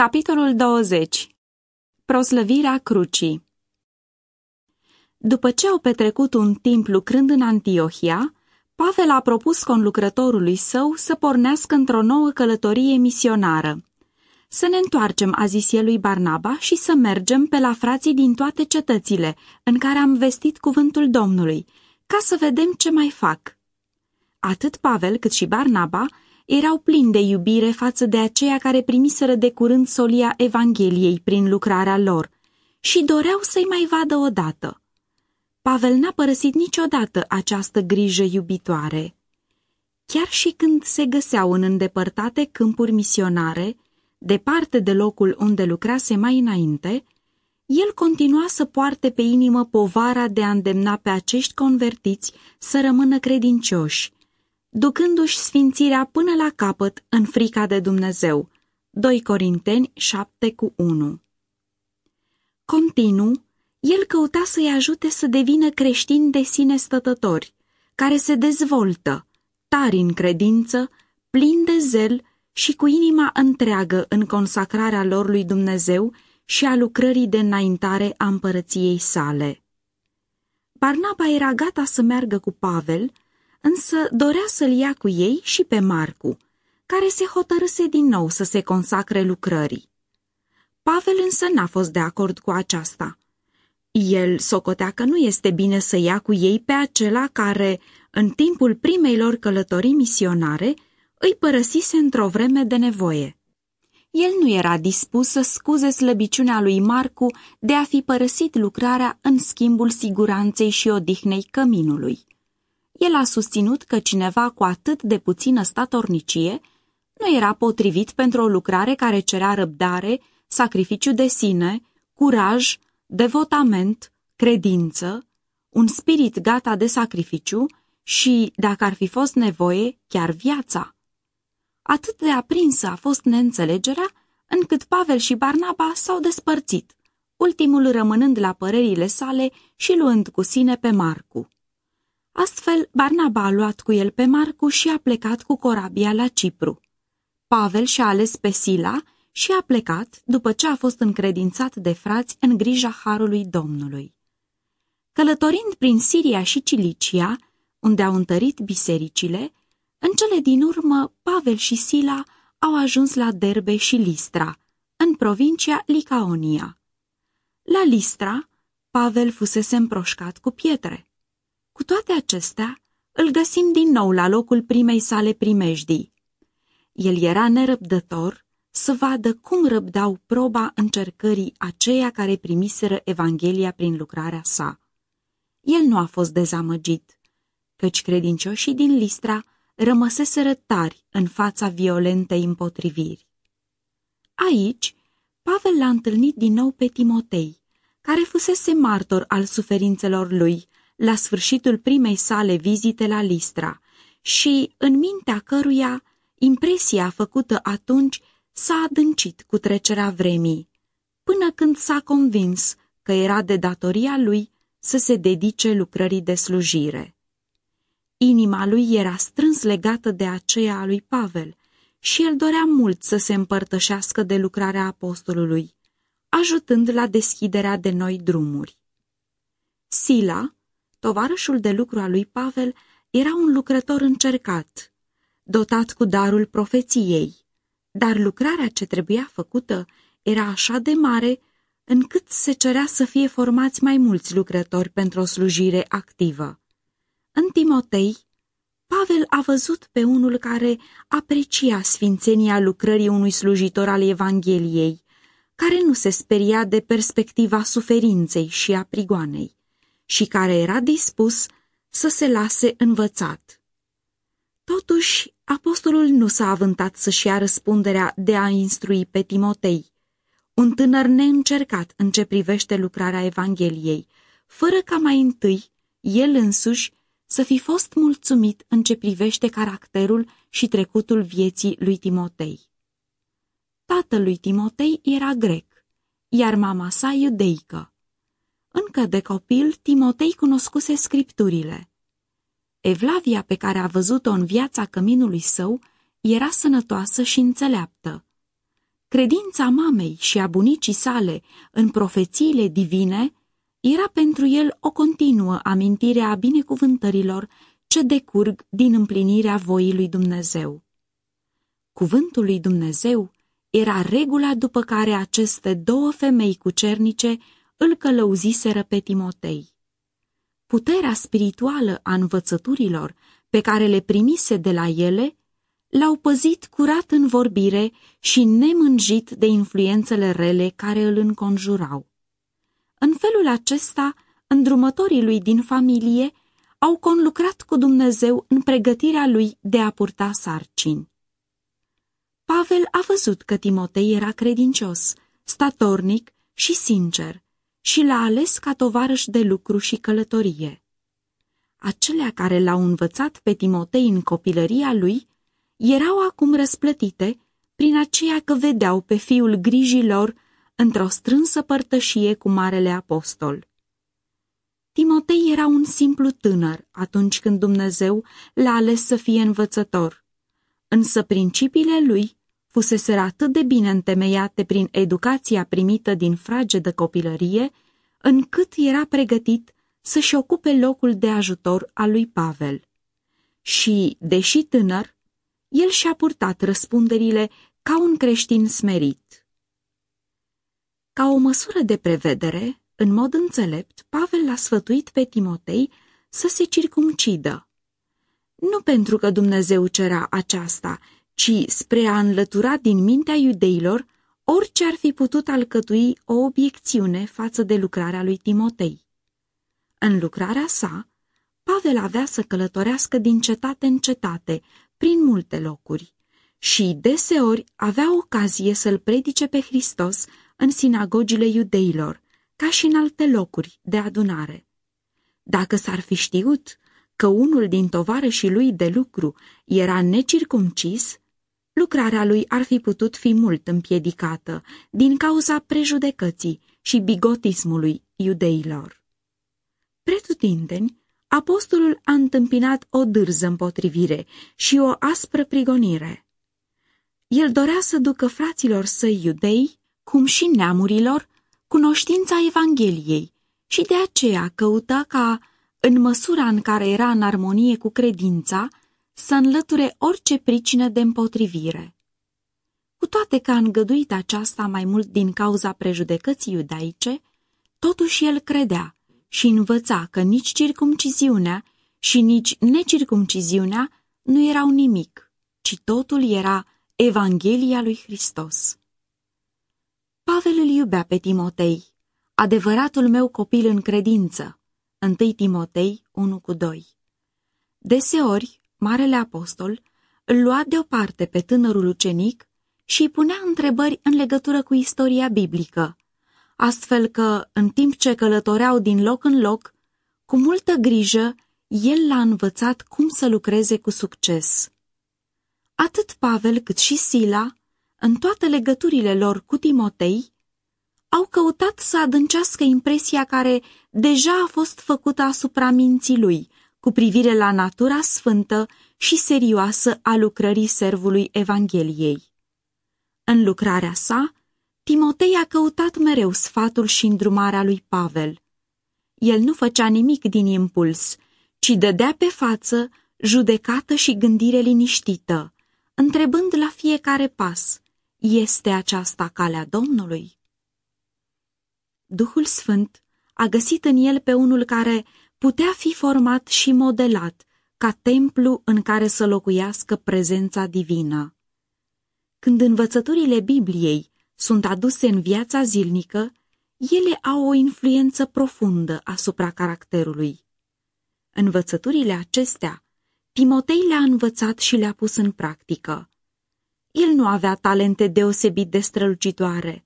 Capitolul 20 Proslăvirea crucii După ce au petrecut un timp lucrând în Antiohia, Pavel a propus conlucrătorului său să pornească într-o nouă călătorie misionară. Să ne întoarcem, a zis el lui Barnaba, și să mergem pe la frații din toate cetățile în care am vestit cuvântul Domnului, ca să vedem ce mai fac. Atât Pavel cât și Barnaba erau plini de iubire față de aceia care primiseră de curând solia Evangheliei prin lucrarea lor și doreau să-i mai vadă odată. Pavel n-a părăsit niciodată această grijă iubitoare. Chiar și când se găseau în îndepărtate câmpuri misionare, departe de locul unde lucrase mai înainte, el continua să poarte pe inimă povara de a îndemna pe acești convertiți să rămână credincioși, ducându-și sfințirea până la capăt în frica de Dumnezeu. 2 Corinteni 7 cu 1 Continuu, el căuta să-i ajute să devină creștini de sine stătători, care se dezvoltă, tari în credință, plini de zel și cu inima întreagă în consacrarea lor lui Dumnezeu și a lucrării de înaintare a împărăției sale. Barnaba era gata să meargă cu Pavel, însă dorea să-l ia cu ei și pe Marcu, care se hotărâse din nou să se consacre lucrării. Pavel însă n-a fost de acord cu aceasta. El socotea că nu este bine să ia cu ei pe acela care, în timpul primei lor călătorii misionare, îi părăsise într-o vreme de nevoie. El nu era dispus să scuze slăbiciunea lui Marcu de a fi părăsit lucrarea în schimbul siguranței și odihnei căminului. El a susținut că cineva cu atât de puțină statornicie nu era potrivit pentru o lucrare care cerea răbdare, sacrificiu de sine, curaj, devotament, credință, un spirit gata de sacrificiu și, dacă ar fi fost nevoie, chiar viața. Atât de aprinsă a fost neînțelegerea, încât Pavel și Barnaba s-au despărțit, ultimul rămânând la părerile sale și luând cu sine pe Marcu. Astfel, Barnaba a luat cu el pe Marcu și a plecat cu corabia la Cipru. Pavel și-a ales pe Sila și a plecat după ce a fost încredințat de frați în grija Harului Domnului. Călătorind prin Siria și Cilicia, unde au întărit bisericile, în cele din urmă Pavel și Sila au ajuns la Derbe și Listra, în provincia Licaonia. La Listra, Pavel fusese împroșcat cu pietre. Cu toate acestea, îl găsim din nou la locul primei sale primejdii. El era nerăbdător să vadă cum răbdau proba încercării aceia care primiseră Evanghelia prin lucrarea sa. El nu a fost dezamăgit, căci credincioșii din Listra rămăseseră tari în fața violentei împotriviri. Aici, Pavel l-a întâlnit din nou pe Timotei, care fusese martor al suferințelor lui la sfârșitul primei sale vizite la Listra și, în mintea căruia, impresia făcută atunci s-a adâncit cu trecerea vremii, până când s-a convins că era de datoria lui să se dedice lucrării de slujire. Inima lui era strâns legată de aceea a lui Pavel și el dorea mult să se împărtășească de lucrarea apostolului, ajutând la deschiderea de noi drumuri. Sila, tovarășul de lucru al lui Pavel, era un lucrător încercat, dotat cu darul profeției, dar lucrarea ce trebuia făcută era așa de mare încât se cerea să fie formați mai mulți lucrători pentru o slujire activă. În Timotei, Pavel a văzut pe unul care aprecia sfințenia lucrării unui slujitor al Evangheliei, care nu se speria de perspectiva suferinței și a prigoanei și care era dispus să se lase învățat. Totuși, apostolul nu s-a avântat să-și ia răspunderea de a instrui pe Timotei, un tânăr neîncercat în ce privește lucrarea Evangheliei, fără ca mai întâi el însuși să fi fost mulțumit în ce privește caracterul și trecutul vieții lui Timotei. Tatăl lui Timotei era grec, iar mama sa iudeică. Încă de copil, Timotei cunoscuse scripturile. Evlavia pe care a văzut-o în viața căminului său era sănătoasă și înțeleaptă. credința mamei și a bunicii sale în profețiile divine era pentru el o continuă amintire a binecuvântărilor ce decurg din împlinirea voii lui Dumnezeu. Cuvântul lui Dumnezeu era regula după care aceste două femei cucernice îl călăuziseră pe Timotei. Puterea spirituală a învățăturilor pe care le primise de la ele l-au păzit curat în vorbire și nemânjit de influențele rele care îl înconjurau. În felul acesta, îndrumătorii lui din familie au conlucrat cu Dumnezeu în pregătirea lui de a purta sarcini. Pavel a văzut că Timotei era credincios, statornic și sincer și l-a ales ca tovarăș de lucru și călătorie. Acelea care l-au învățat pe Timotei în copilăria lui erau acum răsplătite prin aceea că vedeau pe fiul grijilor într-o strânsă părtășie cu Marele Apostol. Timotei era un simplu tânăr atunci când Dumnezeu l-a ales să fie învățător, însă principiile lui fusese atât de bine întemeiate prin educația primită din fragedă copilărie, încât era pregătit să-și ocupe locul de ajutor al lui Pavel. Și, deși tânăr, el și-a purtat răspunderile ca un creștin smerit. Ca o măsură de prevedere, în mod înțelept, Pavel l-a sfătuit pe Timotei să se circumcidă. Nu pentru că Dumnezeu cerea aceasta, ci spre a înlătura din mintea iudeilor orice ar fi putut alcătui o obiecțiune față de lucrarea lui Timotei. În lucrarea sa, Pavel avea să călătorească din cetate în cetate, prin multe locuri, și deseori avea ocazie să-l predice pe Hristos în sinagogile iudeilor, ca și în alte locuri de adunare. Dacă s-ar fi știut că unul din tovarășii lui de lucru era necircumcis, lucrarea lui ar fi putut fi mult împiedicată din cauza prejudecății și bigotismului iudeilor. Pretutindeni, apostolul a întâmpinat o dârză împotrivire și o aspră prigonire. El dorea să ducă fraților săi iudei, cum și neamurilor, cunoștința Evangheliei și de aceea căuta ca, în măsura în care era în armonie cu credința, să înlăture orice pricină de împotrivire. Cu toate că a îngăduit aceasta mai mult din cauza prejudecății iudaice, totuși el credea și învăța că nici circumciziunea și nici necircumciziunea nu erau nimic, ci totul era Evanghelia lui Hristos. Pavel îl iubea pe Timotei, adevăratul meu copil în credință, 1 Timotei 1 cu 2. Deseori, Marele Apostol îl lua deoparte pe tânărul ucenic și îi punea întrebări în legătură cu istoria biblică, astfel că, în timp ce călătoreau din loc în loc, cu multă grijă, el l-a învățat cum să lucreze cu succes. Atât Pavel cât și Sila, în toate legăturile lor cu Timotei, au căutat să adâncească impresia care deja a fost făcută asupra minții lui – cu privire la natura sfântă și serioasă a lucrării servului Evangheliei. În lucrarea sa, Timotei a căutat mereu sfatul și îndrumarea lui Pavel. El nu făcea nimic din impuls, ci dădea pe față judecată și gândire liniștită, întrebând la fiecare pas, este aceasta calea Domnului? Duhul Sfânt a găsit în el pe unul care putea fi format și modelat ca templu în care să locuiască prezența divină. Când învățăturile Bibliei sunt aduse în viața zilnică, ele au o influență profundă asupra caracterului. Învățăturile acestea, Timotei le-a învățat și le-a pus în practică. El nu avea talente deosebit de strălucitoare,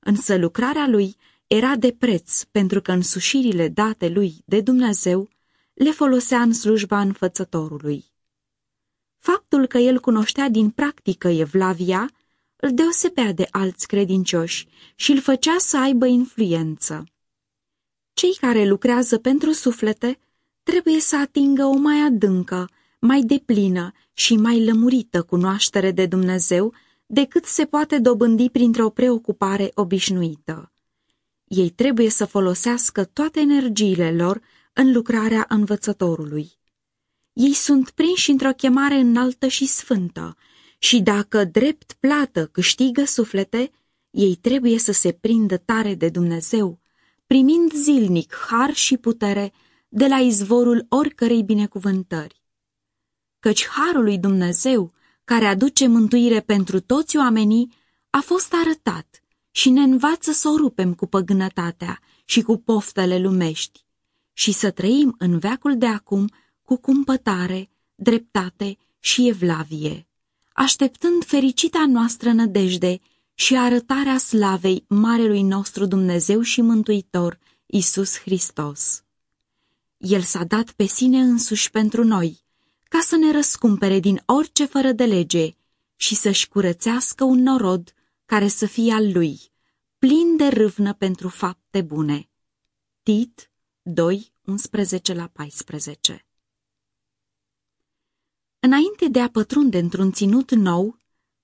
însă lucrarea lui era de preț pentru că însușirile date lui de Dumnezeu le folosea în slujba înfățătorului. Faptul că el cunoștea din practică Evlavia îl deosebea de alți credincioși și îl făcea să aibă influență. Cei care lucrează pentru suflete trebuie să atingă o mai adâncă, mai deplină și mai lămurită cunoaștere de Dumnezeu decât se poate dobândi printr-o preocupare obișnuită. Ei trebuie să folosească toate energiile lor în lucrarea învățătorului. Ei sunt prinși într-o chemare înaltă și sfântă și dacă drept plată câștigă suflete, ei trebuie să se prindă tare de Dumnezeu, primind zilnic har și putere de la izvorul oricărei binecuvântări. Căci harul lui Dumnezeu, care aduce mântuire pentru toți oamenii, a fost arătat și ne învață să o rupem cu păgânătatea și cu poftele lumești și să trăim în veacul de acum cu cumpătare, dreptate și evlavie, așteptând fericita noastră nădejde și arătarea slavei Marelui nostru Dumnezeu și Mântuitor, Isus Hristos. El s-a dat pe sine însuși pentru noi, ca să ne răscumpere din orice fără de lege și să-și curățească un norod care să fie al lui, plin de râvnă pentru fapte bune. Tit 2, 11 la 14 Înainte de a pătrunde într-un ținut nou,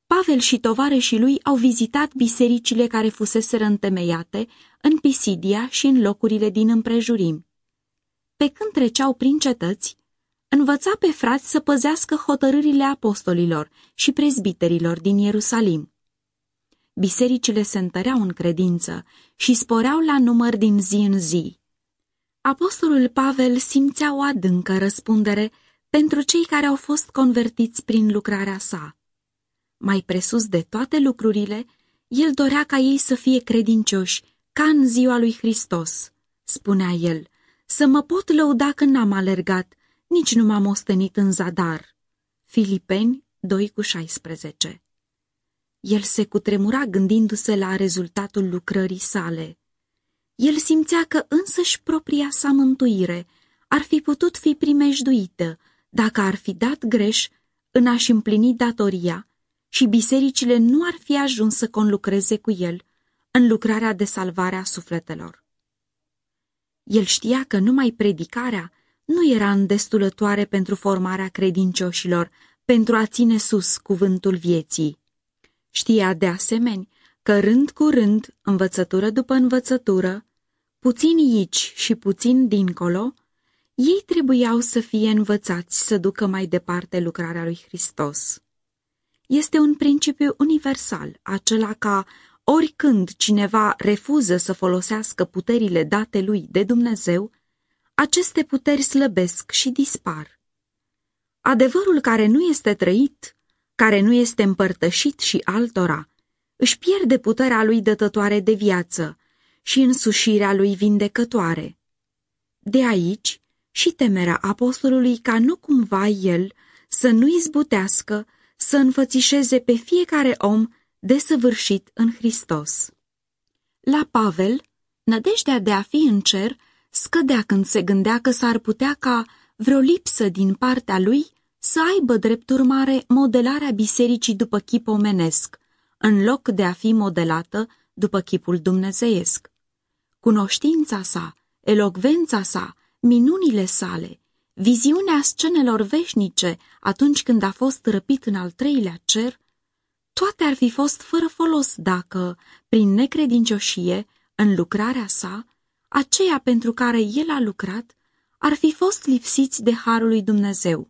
Pavel și tovarășii lui au vizitat bisericile care fuseseră întemeiate în Pisidia și în locurile din împrejurim. Pe când treceau prin cetăți, învăța pe frați să păzească hotărârile apostolilor și prezbiterilor din Ierusalim. Bisericile se întăreau în credință și sporeau la număr din zi în zi. Apostolul Pavel simțea o adâncă răspundere pentru cei care au fost convertiți prin lucrarea sa. Mai presus de toate lucrurile, el dorea ca ei să fie credincioși, ca în ziua lui Hristos, spunea el, să mă pot lăuda când n-am alergat, nici nu m-am ostenit în zadar. Filipeni 2 cu 16 El se cutremura gândindu-se la rezultatul lucrării sale. El simțea că însăși propria sa mântuire ar fi putut fi primejduită dacă ar fi dat greș în a-și împlini datoria și bisericile nu ar fi ajuns să conlucreze cu el în lucrarea de salvare a sufletelor. El știa că numai predicarea nu era îndestulătoare pentru formarea credincioșilor, pentru a ține sus cuvântul vieții. Știa de asemenea că rând cu rând, învățătură după învățătură, puțin aici și puțin dincolo, ei trebuiau să fie învățați să ducă mai departe lucrarea lui Hristos. Este un principiu universal, acela ca oricând cineva refuză să folosească puterile date lui de Dumnezeu, aceste puteri slăbesc și dispar. Adevărul care nu este trăit, care nu este împărtășit și altora, își pierde puterea lui dătătoare de viață și însușirea lui vindecătoare. De aici și temerea apostolului ca nu cumva el să nu izbutească să înfățișeze pe fiecare om desăvârșit în Hristos. La Pavel, nădejdea de a fi în cer scădea când se gândea că s-ar putea ca vreo lipsă din partea lui să aibă drept urmare modelarea bisericii după chip omenesc, în loc de a fi modelată după chipul dumnezeiesc. Cunoștința sa, elocvența sa, minunile sale, viziunea scenelor veșnice atunci când a fost răpit în al treilea cer, toate ar fi fost fără folos dacă, prin necredincioșie, în lucrarea sa, aceea pentru care el a lucrat, ar fi fost lipsiți de harul lui Dumnezeu.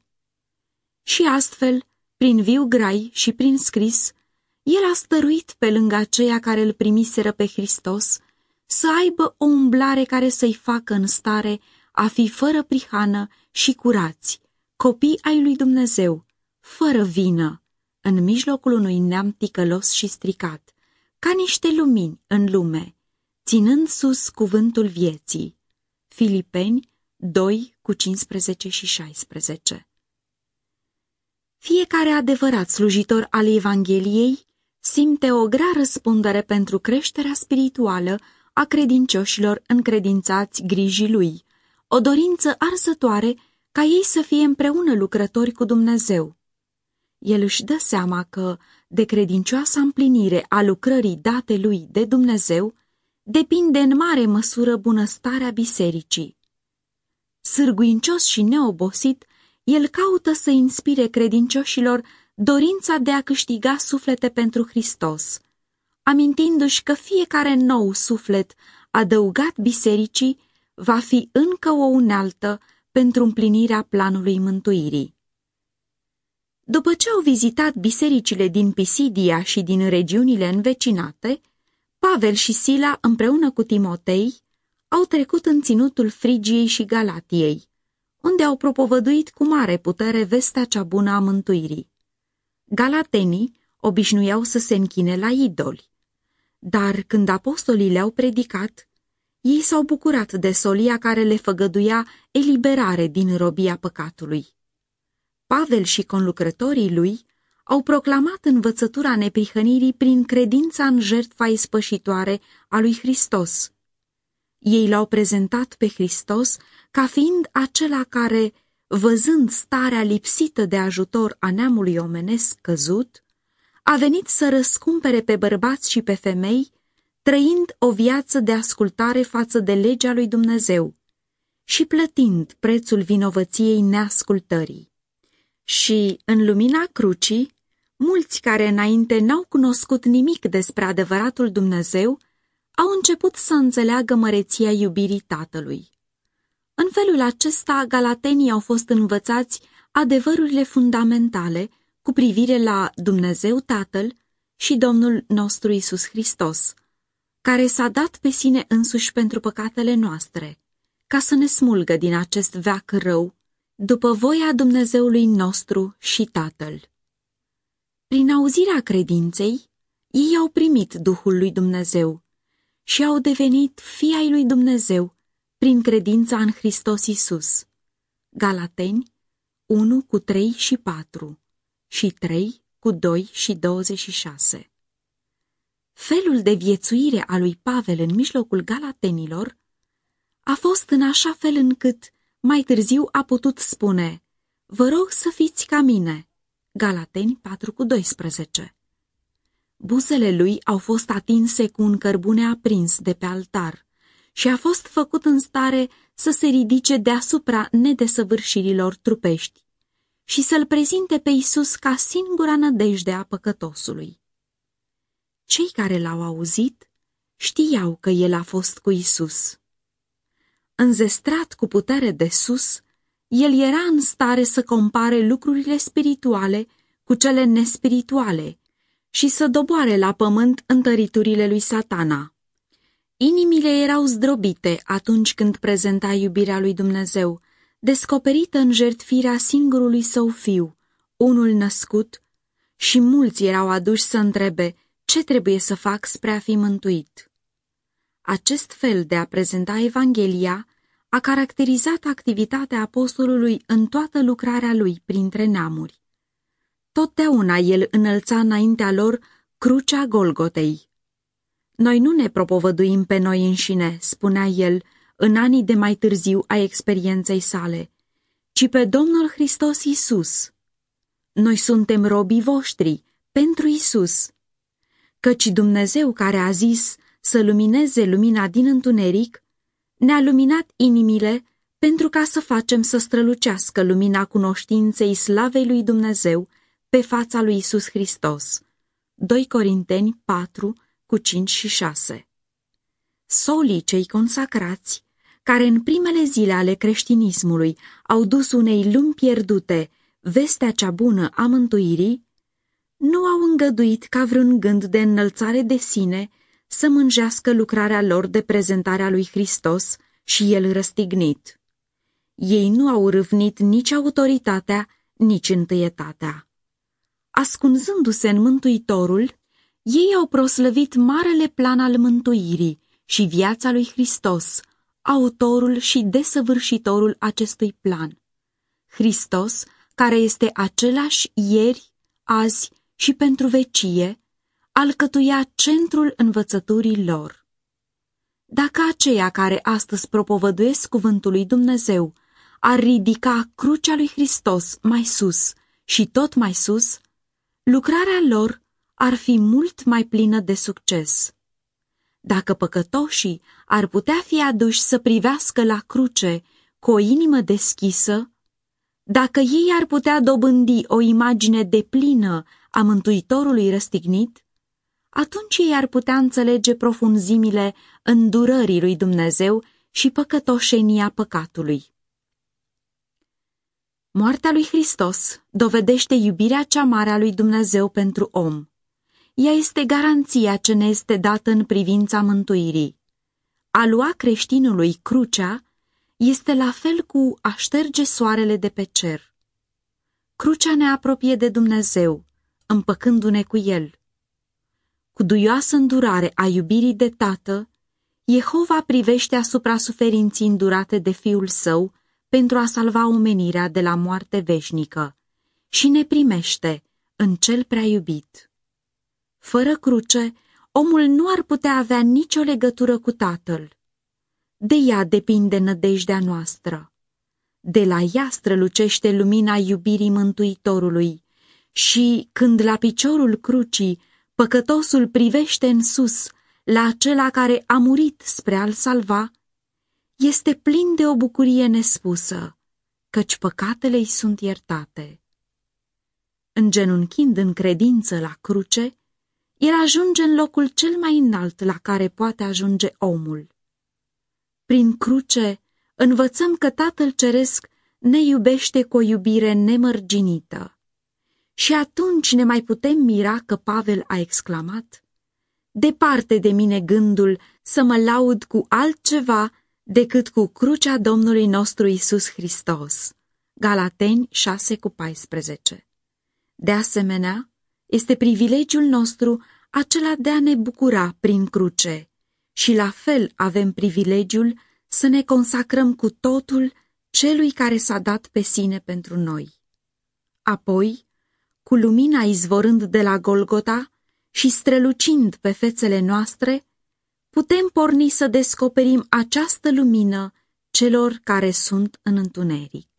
Și astfel, prin viu grai și prin scris, el a stăruit pe lângă aceia care îl primiseră pe Hristos să aibă o umblare care să-i facă în stare a fi fără prihană și curați, copii ai lui Dumnezeu, fără vină, în mijlocul unui neam ticălos și stricat, ca niște lumini în lume, ținând sus cuvântul vieții. Filipeni 2 cu 15 și 16 Fiecare adevărat slujitor al Evangheliei simte o grea răspundere pentru creșterea spirituală a credincioșilor încredințați grijii lui, o dorință arsătoare ca ei să fie împreună lucrători cu Dumnezeu. El își dă seama că, de credincioasa împlinire a lucrării date lui de Dumnezeu, depinde în mare măsură bunăstarea bisericii. Sârguincios și neobosit, el caută să inspire credincioșilor dorința de a câștiga suflete pentru Hristos, amintindu-și că fiecare nou suflet adăugat bisericii va fi încă o unealtă pentru împlinirea planului mântuirii. După ce au vizitat bisericile din Pisidia și din regiunile învecinate, Pavel și Sila împreună cu Timotei au trecut în ținutul Frigiei și Galatiei, unde au propovăduit cu mare putere vestea cea bună a mântuirii. Galatenii obișnuiau să se închine la idoli, dar când apostolii le-au predicat, ei s-au bucurat de solia care le făgăduia eliberare din robia păcatului. Pavel și conlucrătorii lui au proclamat învățătura neprihănirii prin credința în jertfa ispășitoare a lui Hristos. Ei l-au prezentat pe Hristos ca fiind acela care, văzând starea lipsită de ajutor a neamului omenesc căzut, a venit să răscumpere pe bărbați și pe femei, trăind o viață de ascultare față de legea lui Dumnezeu și plătind prețul vinovăției neascultării. Și, în lumina crucii, mulți care înainte n-au cunoscut nimic despre adevăratul Dumnezeu, au început să înțeleagă măreția iubirii Tatălui. În felul acesta, galatenii au fost învățați adevărurile fundamentale cu privire la Dumnezeu Tatăl și Domnul nostru Isus Hristos, care s-a dat pe sine însuși pentru păcatele noastre, ca să ne smulgă din acest veac rău, după voia Dumnezeului nostru și Tatăl. Prin auzirea credinței, ei au primit Duhul lui Dumnezeu și au devenit fii ai lui Dumnezeu prin credința în Hristos Isus. Galateni 1 cu 3 și 4 și 3 cu 2 și 26 Felul de viețuire a lui Pavel în mijlocul galatenilor a fost în așa fel încât mai târziu a putut spune Vă rog să fiți ca mine. Galateni 4 cu 12 Buzele lui au fost atinse cu un cărbune aprins de pe altar și a fost făcut în stare să se ridice deasupra nedesăvârșirilor trupești și să-l prezinte pe Isus ca singura nădejde a păcătosului. Cei care l-au auzit știau că el a fost cu Isus. Înzestrat cu putere de sus, el era în stare să compare lucrurile spirituale cu cele nespirituale și să doboare la pământ întăriturile lui satana. Inimile erau zdrobite atunci când prezenta iubirea lui Dumnezeu, descoperită în jertfirea singurului său fiu, unul născut, și mulți erau aduși să întrebe ce trebuie să fac spre a fi mântuit. Acest fel de a prezenta Evanghelia a caracterizat activitatea apostolului în toată lucrarea lui printre neamuri. Totdeauna el înălța înaintea lor crucea Golgotei. Noi nu ne propovăduim pe noi înșine, spunea el în anii de mai târziu a experienței sale, ci pe Domnul Hristos Isus. Noi suntem robii voștri, pentru Isus. Căci Dumnezeu care a zis să lumineze lumina din întuneric, ne-a luminat inimile pentru ca să facem să strălucească lumina cunoștinței slavei lui Dumnezeu pe fața lui Isus Hristos. 2 Corinteni 4 cu 5 și 6 Solii cei consacrați, care în primele zile ale creștinismului au dus unei lumi pierdute vestea cea bună a mântuirii, nu au îngăduit ca vreun gând de înălțare de sine să mânjească lucrarea lor de prezentarea lui Hristos și el răstignit. Ei nu au râvnit nici autoritatea, nici întâietatea. Ascunzându-se în Mântuitorul, ei au proslăvit marele plan al mântuirii și viața lui Hristos, autorul și desăvârșitorul acestui plan. Hristos, care este același ieri, azi și pentru vecie, alcătuia centrul învățăturii lor. Dacă aceia care astăzi propovăduiesc cuvântul lui Dumnezeu ar ridica crucea lui Hristos mai sus și tot mai sus, lucrarea lor ar fi mult mai plină de succes. Dacă păcătoșii ar putea fi aduși să privească la cruce cu o inimă deschisă, Dacă ei ar putea dobândi o imagine deplină a Mântuitorului răstignit, atunci ei ar putea înțelege profunzimile îndurării lui Dumnezeu și păcătoșenia păcatului. Moartea lui Hristos dovedește iubirea cea mare a lui Dumnezeu pentru om. Ea este garanția ce ne este dată în privința mântuirii. A lua creștinului crucea este la fel cu a șterge soarele de pe cer. Crucea ne apropie de Dumnezeu, împăcându-ne cu El. Cu duioasă îndurare a iubirii de tată, Jehova privește asupra suferinții îndurate de Fiul Său pentru a salva omenirea de la moarte veșnică și ne primește în cel prea iubit. Fără cruce, omul nu ar putea avea nicio legătură cu Tatăl. De ea depinde nădejdea noastră. De la ea strălucește lumina iubirii Mântuitorului și, când la piciorul crucii păcătosul privește în sus la acela care a murit spre a-l salva, este plin de o bucurie nespusă, căci păcatele îi sunt iertate. Îngenunchind în credință la cruce, el ajunge în locul cel mai înalt la care poate ajunge omul. Prin cruce învățăm că Tatăl Ceresc ne iubește cu o iubire nemărginită. Și atunci ne mai putem mira că Pavel a exclamat, Departe de mine gândul să mă laud cu altceva decât cu crucea Domnului nostru Isus Hristos. Galateni 6 cu 14 De asemenea, este privilegiul nostru acela de a ne bucura prin cruce și la fel avem privilegiul să ne consacrăm cu totul celui care s-a dat pe sine pentru noi. Apoi, cu lumina izvorând de la Golgota și strălucind pe fețele noastre, putem porni să descoperim această lumină celor care sunt în întuneric.